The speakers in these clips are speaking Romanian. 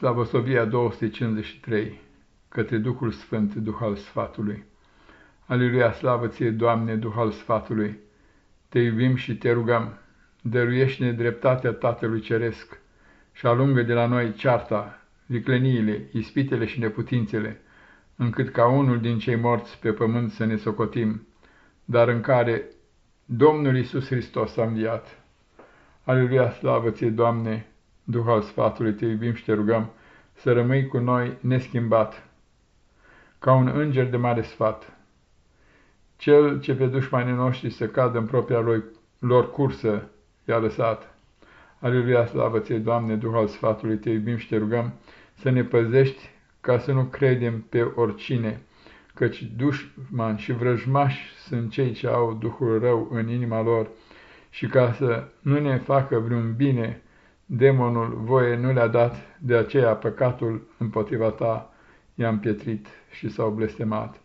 Slavosovia 253 Către Duhul Sfânt, Duh al Sfatului Aleluia, slavă ție, Doamne, Duh al Sfatului! Te iubim și te rugăm, dăruiește-ne dreptatea Tatălui Ceresc și alungă de la noi cearta, vicleniile, ispitele și neputințele, încât ca unul din cei morți pe pământ să ne socotim, dar în care Domnul Isus Hristos a înviat. Aleluia, slavă ție, Doamne, Duh al sfatului, te iubim și te rugăm să rămâi cu noi neschimbat, ca un înger de mare sfat. Cel ce pe dușmanii noștri să cadă în propria lor, lor cursă i-a lăsat. Aleluia, slavă ție, Doamne, Duh al sfatului, te iubim și te rugăm să ne păzești ca să nu credem pe oricine, căci dușmani și vrăjmași sunt cei ce au Duhul rău în inima lor și ca să nu ne facă vreun bine, Demonul voie nu le-a dat, de aceea păcatul împotriva ta i-a împietrit și s-au blestemat.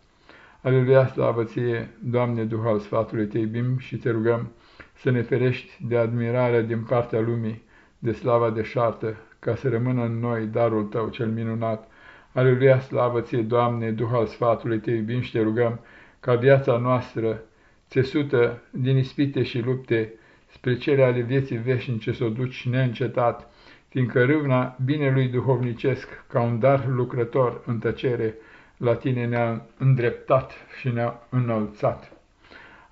Aleluia, slavă ție, Doamne, Duh al sfatului, te iubim și te rugăm să ne ferești de admirarea din partea lumii, de slava deșartă, ca să rămână în noi darul tău cel minunat. Aleluia, slavă ție, Doamne, Duh al sfatului, te iubim și te rugăm ca viața noastră, țesută din ispite și lupte, spre cele ale vieții veșnice să o duci neîncetat, fiindcă râvna binelui duhovnicesc, ca un dar lucrător în tăcere, la tine ne-a îndreptat și ne-a înălțat.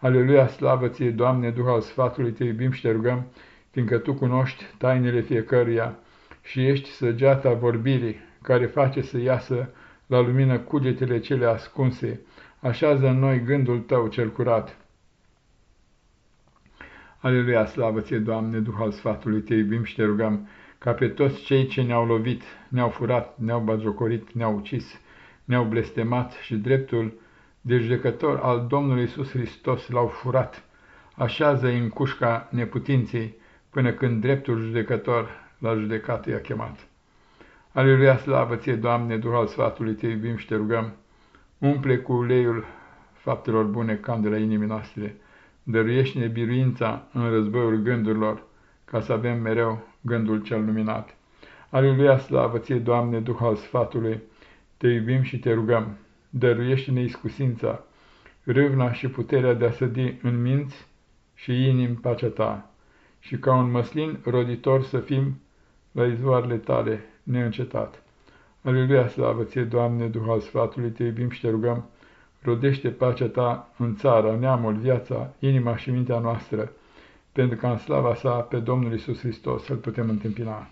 Aleluia, slavă ție, Doamne, Duh al sfatului, te iubim și te rugăm, fiindcă Tu cunoști tainele fiecăruia și ești săgeata vorbirii, care face să iasă la lumină cugetele cele ascunse, așează în noi gândul Tău cel curat, Aleluia, slavă ție, Doamne, Duh al sfatului, te iubim și te rugăm, ca pe toți cei ce ne-au lovit, ne-au furat, ne-au bagiocorit, ne-au ucis, ne-au blestemat și dreptul de judecător al Domnului Isus Hristos l-au furat, așează-i în cușca neputinței, până când dreptul judecător la judecat i-a chemat. Aleluia, slavă ție, Doamne, Duh al sfatului, te iubim și te rugăm, umple cu uleiul faptelor bune candela inimii noastre, dăruiește-ne biruința în războiul gândurilor, ca să avem mereu gândul cel luminat. Aleluia, slavă ție, Doamne, Duh al sfatului, te iubim și te rugăm, dăruiește-ne iscusința, râvna și puterea de a sădi în minți și inim pacea ta, și ca un măslin roditor să fim la izvoarele tale neîncetat. Aleluia, slavă ție, Doamne, Duh al sfatului, te iubim și te rugăm, rodește pacea ta în țara, neamul, viața, inima și mintea noastră, pentru ca în slava sa pe Domnul Isus Hristos să-L putem întâmpina.